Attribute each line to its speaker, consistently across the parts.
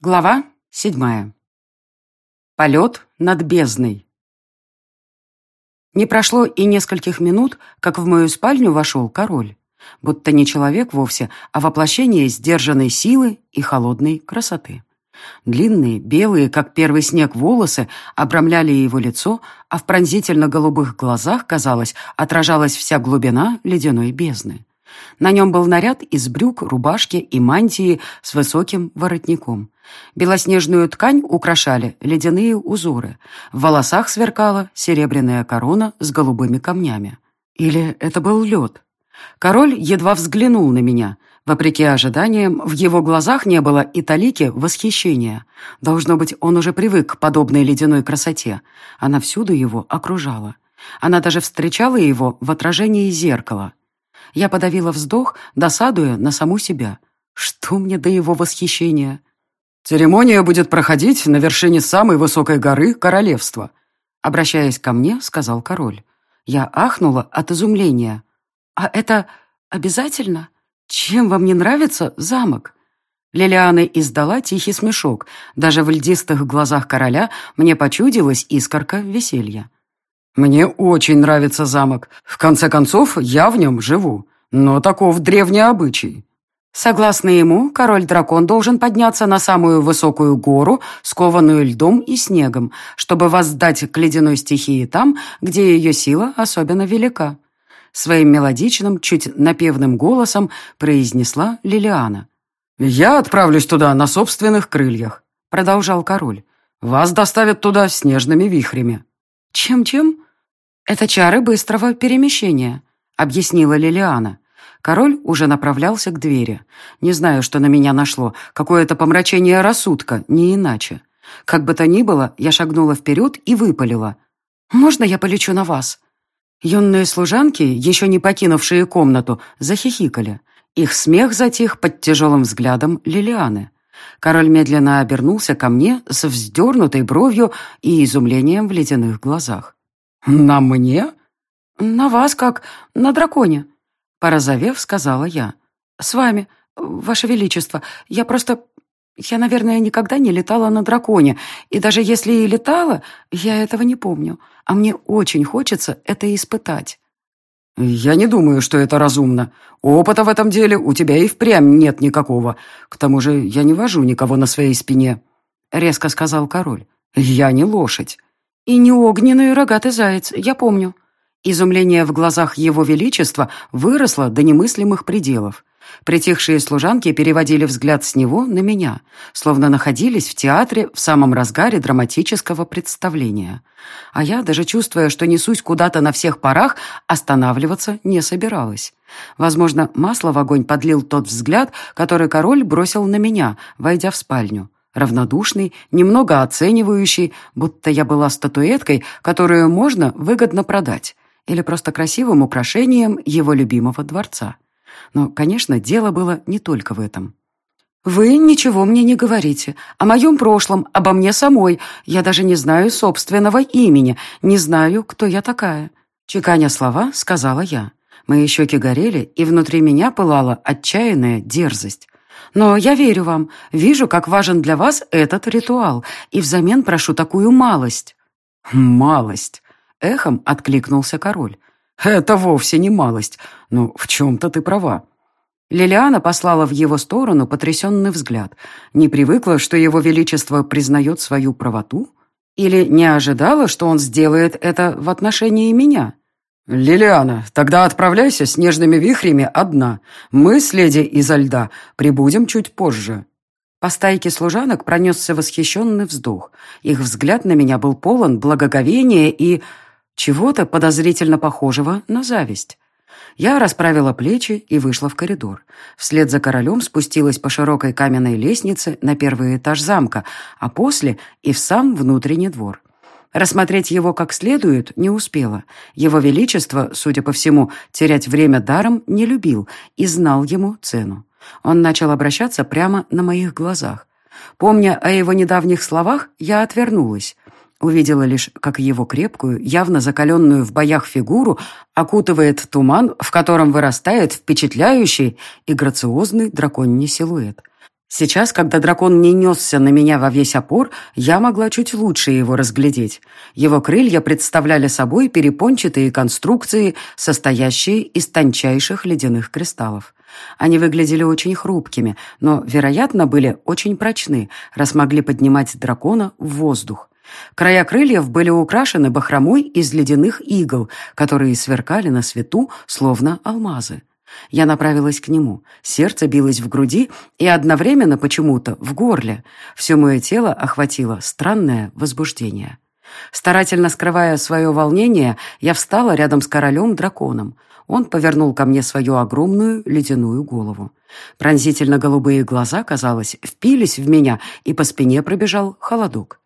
Speaker 1: Глава седьмая. Полет над бездной. Не прошло и нескольких минут, как в мою спальню вошел король. Будто не человек вовсе, а воплощение сдержанной силы и холодной красоты. Длинные, белые, как первый снег, волосы обрамляли его лицо, а в пронзительно-голубых глазах, казалось, отражалась вся глубина ледяной бездны. На нем был наряд из брюк, рубашки и мантии с высоким воротником. Белоснежную ткань украшали ледяные узоры. В волосах сверкала серебряная корона с голубыми камнями. Или это был лед? Король едва взглянул на меня. Вопреки ожиданиям, в его глазах не было и талики восхищения. Должно быть, он уже привык к подобной ледяной красоте. Она всюду его окружала. Она даже встречала его в отражении зеркала. Я подавила вздох, досадуя на саму себя. Что мне до его восхищения?
Speaker 2: Церемония будет проходить на вершине самой высокой горы королевства.
Speaker 1: Обращаясь ко мне, сказал король. Я ахнула от изумления. А это обязательно? Чем вам не нравится замок? Лилиана издала тихий смешок. Даже в льдистых глазах короля мне почудилась искорка веселья.
Speaker 2: «Мне очень нравится замок. В конце концов, я в нем живу. Но таков древний обычай».
Speaker 1: Согласно ему, король-дракон должен подняться на самую высокую гору, скованную льдом и снегом, чтобы воздать к ледяной стихии там, где ее сила особенно велика. Своим мелодичным, чуть напевным голосом произнесла Лилиана.
Speaker 2: «Я отправлюсь туда на собственных крыльях», — продолжал король. «Вас доставят туда снежными вихрями».
Speaker 1: «Чем-чем?» «Это чары быстрого перемещения», — объяснила Лилиана. Король уже направлялся к двери. Не знаю, что на меня нашло. Какое-то помрачение рассудка, не иначе. Как бы то ни было, я шагнула вперед и выпалила. «Можно я полечу на вас?» Юные служанки, еще не покинувшие комнату, захихикали. Их смех затих под тяжелым взглядом Лилианы. Король медленно обернулся ко мне с вздернутой бровью и изумлением в ледяных глазах.
Speaker 2: «На мне?»
Speaker 1: «На вас как? На драконе», — порозовев, сказала я. «С вами, ваше величество. Я просто... Я, наверное, никогда не летала на драконе, и даже если и летала, я этого не помню, а мне очень хочется это испытать».
Speaker 2: «Я не думаю, что это разумно. Опыта в этом деле у тебя и впрямь нет никакого. К тому же я не вожу никого на своей спине», — резко сказал король. «Я не лошадь».
Speaker 1: «И не огненный рогатый заяц, я помню». Изумление в глазах его величества выросло до немыслимых пределов. Притихшие служанки переводили взгляд с него на меня, словно находились в театре в самом разгаре драматического представления. А я, даже чувствуя, что несусь куда-то на всех парах, останавливаться не собиралась. Возможно, масло в огонь подлил тот взгляд, который король бросил на меня, войдя в спальню равнодушный, немного оценивающий, будто я была статуэткой, которую можно выгодно продать, или просто красивым украшением его любимого дворца. Но, конечно, дело было не только в этом. «Вы ничего мне не говорите. О моем прошлом, обо мне самой. Я даже не знаю собственного имени, не знаю, кто я такая». Чеканя слова, сказала я. Мои щеки горели, и внутри меня пылала отчаянная дерзость. Но я верю вам, вижу, как важен для вас этот ритуал, и взамен прошу такую малость».
Speaker 2: «Малость», — эхом откликнулся король. «Это вовсе не малость, но в чем-то ты права».
Speaker 1: Лилиана послала в его сторону потрясенный взгляд. Не привыкла, что его величество признает свою правоту? Или не ожидала, что он сделает это в отношении меня?
Speaker 2: «Лилиана, тогда отправляйся с нежными вихрями одна. Мы с леди изо льда прибудем чуть позже».
Speaker 1: По стайке служанок пронесся восхищенный вздох. Их взгляд на меня был полон благоговения и чего-то подозрительно похожего на зависть. Я расправила плечи и вышла в коридор. Вслед за королем спустилась по широкой каменной лестнице на первый этаж замка, а после и в сам внутренний двор. Рассмотреть его как следует не успела. Его Величество, судя по всему, терять время даром не любил и знал ему цену. Он начал обращаться прямо на моих глазах. Помня о его недавних словах, я отвернулась. Увидела лишь, как его крепкую, явно закаленную в боях фигуру окутывает туман, в котором вырастает впечатляющий и грациозный драконий силуэт. Сейчас, когда дракон не несся на меня во весь опор, я могла чуть лучше его разглядеть. Его крылья представляли собой перепончатые конструкции, состоящие из тончайших ледяных кристаллов. Они выглядели очень хрупкими, но, вероятно, были очень прочны, раз могли поднимать дракона в воздух. Края крыльев были украшены бахромой из ледяных игл, которые сверкали на свету, словно алмазы. Я направилась к нему. Сердце билось в груди и одновременно почему-то в горле. Все мое тело охватило странное возбуждение. Старательно скрывая свое волнение, я встала рядом с королем-драконом. Он повернул ко мне свою огромную ледяную голову. Пронзительно-голубые глаза, казалось, впились в меня, и по спине пробежал холодок.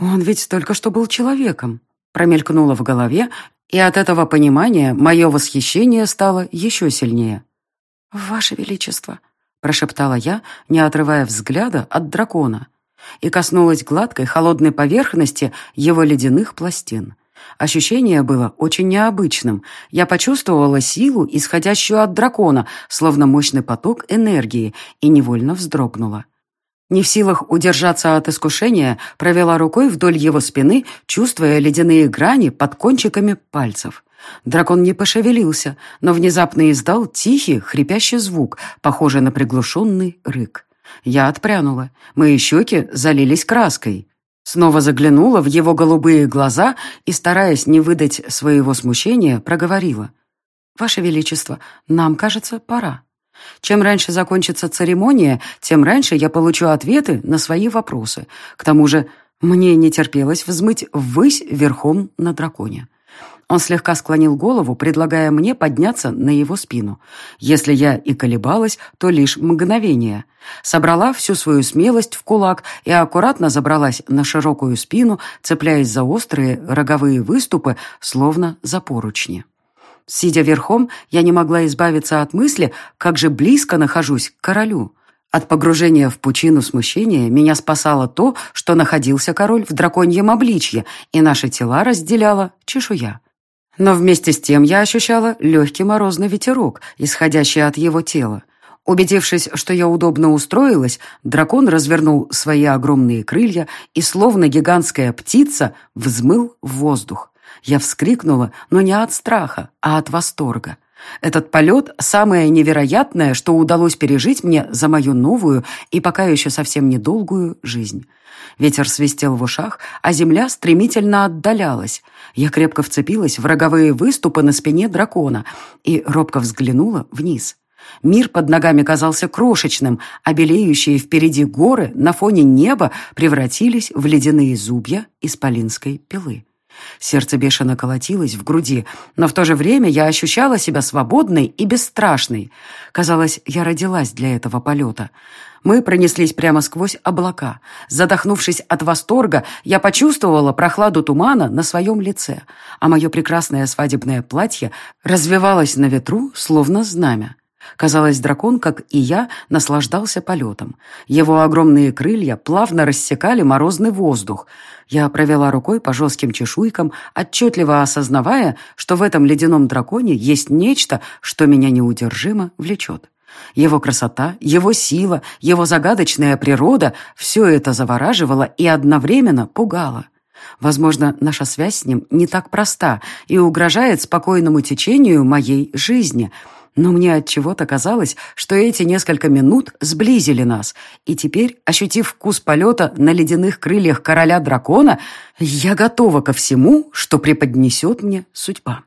Speaker 1: «Он ведь только что был человеком», промелькнуло в голове, и от этого понимания мое восхищение стало еще сильнее. «Ваше Величество», — прошептала я, не отрывая взгляда от дракона, и коснулась гладкой холодной поверхности его ледяных пластин. Ощущение было очень необычным. Я почувствовала силу, исходящую от дракона, словно мощный поток энергии, и невольно вздрогнула. Не в силах удержаться от искушения, провела рукой вдоль его спины, чувствуя ледяные грани под кончиками пальцев. Дракон не пошевелился, но внезапно издал тихий, хрипящий звук, похожий на приглушенный рык. Я отпрянула. Мои щеки залились краской. Снова заглянула в его голубые глаза и, стараясь не выдать своего смущения, проговорила. «Ваше Величество, нам, кажется, пора». Чем раньше закончится церемония, тем раньше я получу ответы на свои вопросы. К тому же мне не терпелось взмыть ввысь верхом на драконе. Он слегка склонил голову, предлагая мне подняться на его спину. Если я и колебалась, то лишь мгновение. Собрала всю свою смелость в кулак и аккуратно забралась на широкую спину, цепляясь за острые роговые выступы, словно за поручни. Сидя верхом, я не могла избавиться от мысли, как же близко нахожусь к королю. От погружения в пучину смущения меня спасало то, что находился король в драконьем обличье, и наши тела разделяла чешуя. Но вместе с тем я ощущала легкий морозный ветерок, исходящий от его тела. Убедившись, что я удобно устроилась, дракон развернул свои огромные крылья и, словно гигантская птица, взмыл в воздух. Я вскрикнула, но не от страха, а от восторга. Этот полет – самое невероятное, что удалось пережить мне за мою новую и пока еще совсем недолгую жизнь. Ветер свистел в ушах, а земля стремительно отдалялась. Я крепко вцепилась в роговые выступы на спине дракона и робко взглянула вниз. Мир под ногами казался крошечным, а белеющие впереди горы на фоне неба превратились в ледяные зубья исполинской пилы. Сердце бешено колотилось в груди, но в то же время я ощущала себя свободной и бесстрашной. Казалось, я родилась для этого полета. Мы пронеслись прямо сквозь облака. Задохнувшись от восторга, я почувствовала прохладу тумана на своем лице, а мое прекрасное свадебное платье развивалось на ветру, словно знамя. Казалось, дракон, как и я, наслаждался полетом. Его огромные крылья плавно рассекали морозный воздух. Я провела рукой по жестким чешуйкам, отчетливо осознавая, что в этом ледяном драконе есть нечто, что меня неудержимо влечет. Его красота, его сила, его загадочная природа – все это завораживало и одновременно пугало. Возможно, наша связь с ним не так проста и угрожает спокойному течению моей жизни – но мне от чего-то казалось, что эти несколько минут сблизили нас, и теперь, ощутив вкус полета на ледяных крыльях короля дракона, я готова ко всему, что преподнесет мне судьба.